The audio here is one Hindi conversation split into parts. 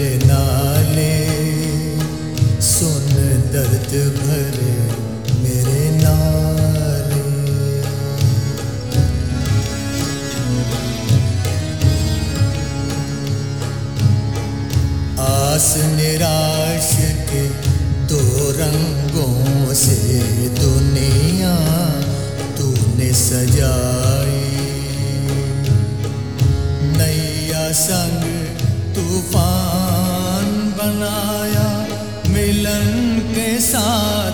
मेरे नाले, सुन दर्द भरे मेरे नाले। आस निराश के दो रंगों से दुनिया तूने सजाई। नैया संग तूफ़ान बनाया मिलन के साथ।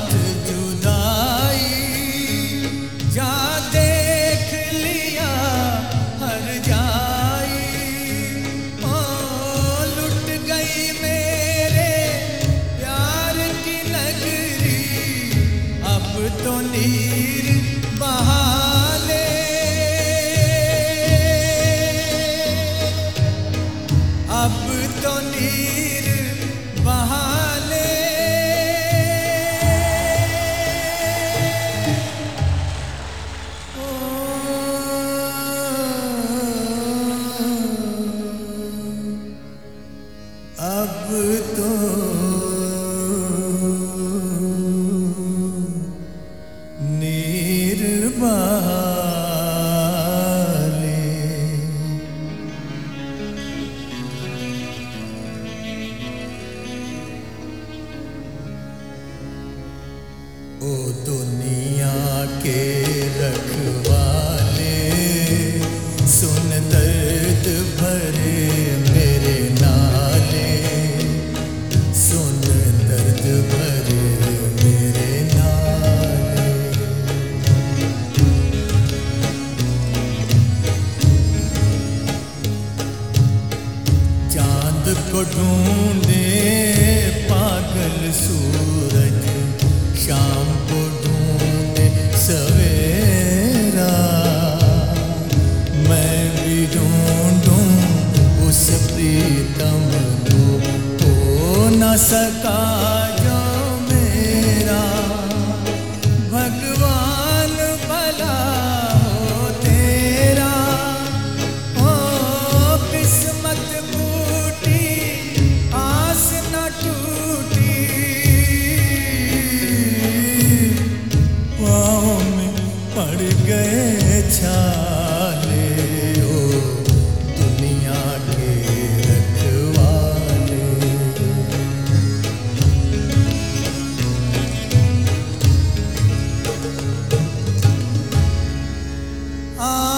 दुनिया के सुन दर्द भरे मेरे नाले सुन दर्द भरे मेरे ढूंढे न सका Ah.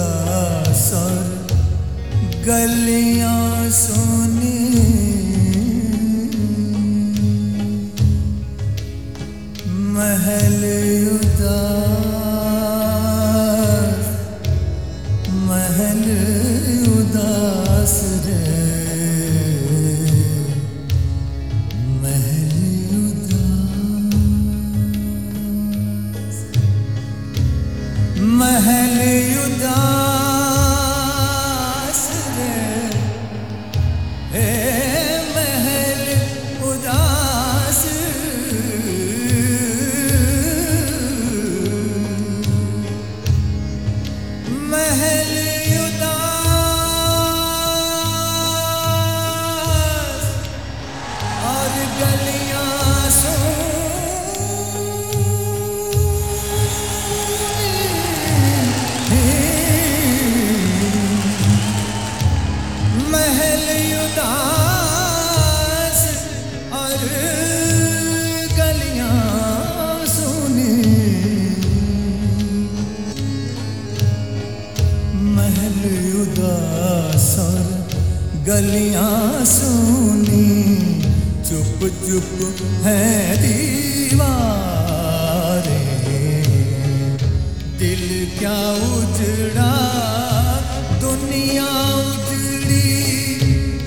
उदास सर गलियाँ सोनी गलियाँ सुनी, चुप चुप है दीवारें। दिल क्या उजड़ा, दुनिया उजड़ी,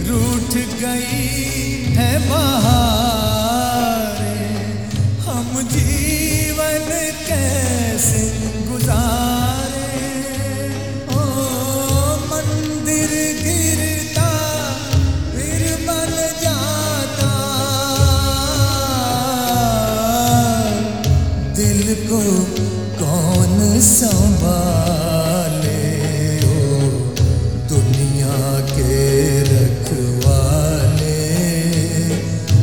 रूठ गई है बहारें। हम जीवन कैसे संभाले हो, दुनिया के रखवाले।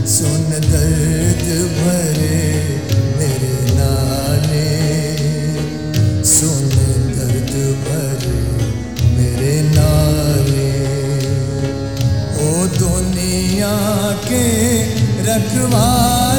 सुन दर्द भरे मेरे नाले। सुन दर्द भरे मेरे नाले। ओ दुनिया के रखवाले।